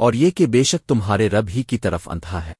اور یہ کہ بے شک تمہارے رب ہی کی طرف اندھا ہے۔